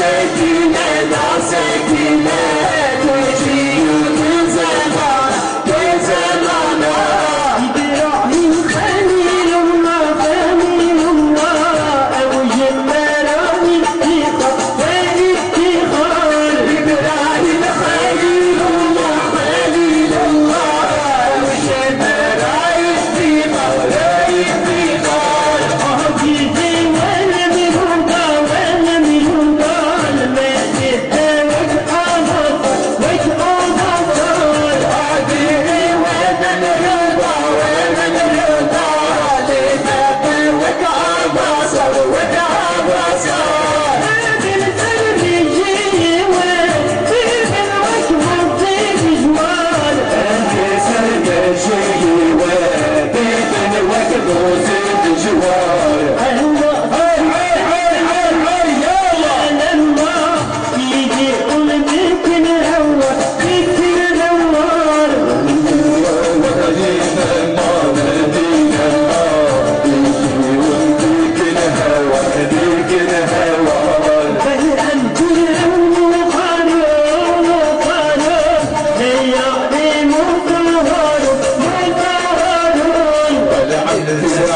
take you now. 되는데